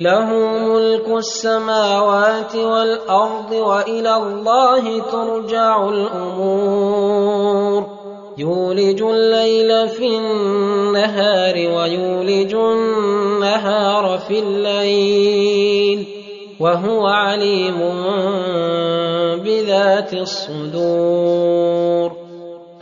له ملك السماوات والأرض وإلى الله ترجع الأمور. يولج الليل في النهار ويولج النهار في الليل. وهو عليم بذات الصدور.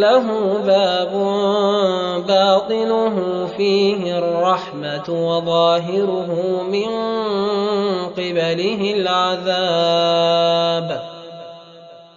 له باب باطنه فيه الرحمة وظاهره من قبله العذاب.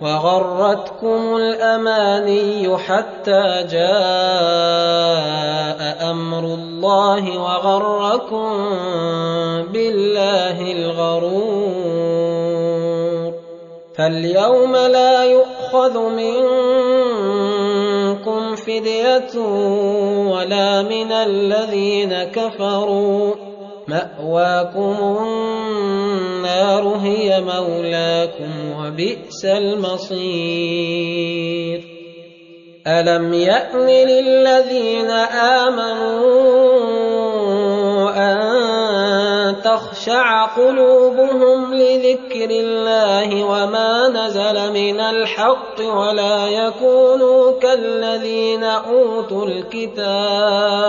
وغرتكم الأماني حتى جاء أمر الله وغركم بالله الغرور. فاليوم لا يؤخذ منكم فدية ولا من الذين كفروا. مأواكم النار هي مولاكم وبئس المصير. ألم يأن للذين آمنوا أن تخشع قلوبهم لذكر الله وما نزل من الحق ولا يكونوا كالذين أوتوا الكتاب؟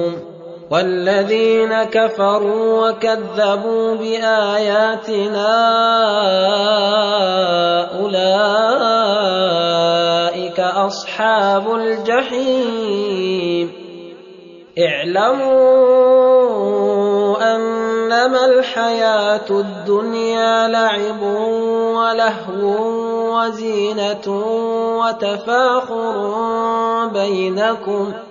والذين كفروا وكذبوا بآياتنا أولئك أصحاب الجحيم. اعلموا أنما الحياة الدنيا لعب ولهو وزينة وتفاخر بينكم ۖ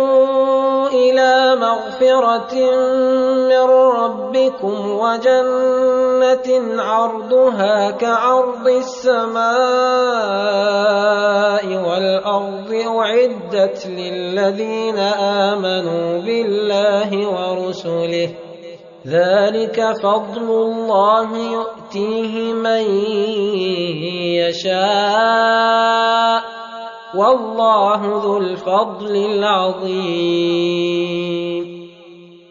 مغفرة من ربكم وجنة عرضها كعرض السماء والأرض أعدت للذين آمنوا بالله ورسله. ذلك فضل الله يؤتيه من يشاء. والله ذو الفضل العظيم.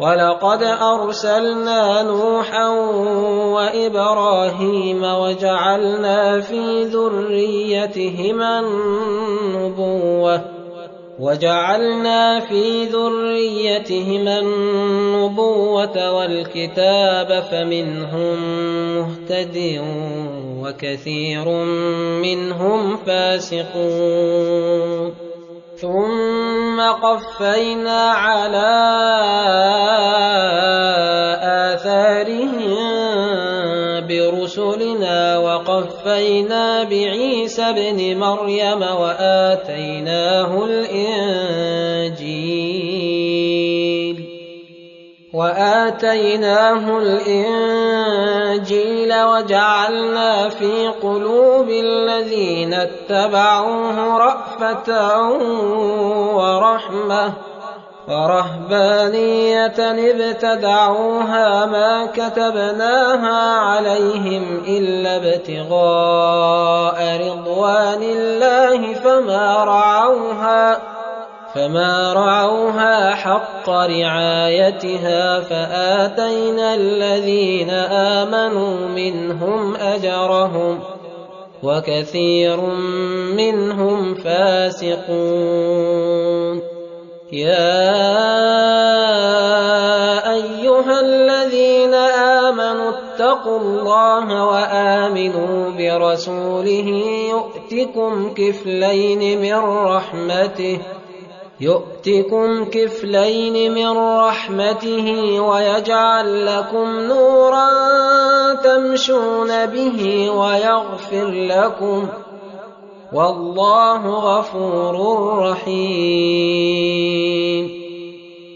ولقد أرسلنا نوحا وإبراهيم وجعلنا في ذريتهما النبوة وجعلنا في ذريتهما النبوة والكتاب فمنهم مهتد وكثير منهم فاسقون. ثم قفينا على آثارهم برسلنا وقفينا بعيسى ابن مريم وآتيناه الإنجيل وآتيناه الإنجيل وجعلنا في قلوب الذين اتبعوه رأفة ورحمة ورهبانية ابتدعوها ما كتبناها عليهم إلا ابتغاء رضوان الله فما رعوها فما رعوها حق رعايتها فآتينا الذين آمنوا منهم أجرهم وكثير منهم فاسقون يا ايها الذين امنوا اتقوا الله وامنوا برسوله يؤتكم كفلين من رحمته يؤتكم كفلين من رحمته ويجعل لكم نورا تمشون به ويغفر لكم والله غفور رحيم.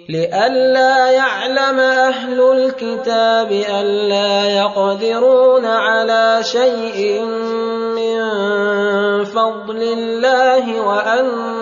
لئلا يعلم أهل الكتاب الا يقدرون على شيء من فضل الله وأن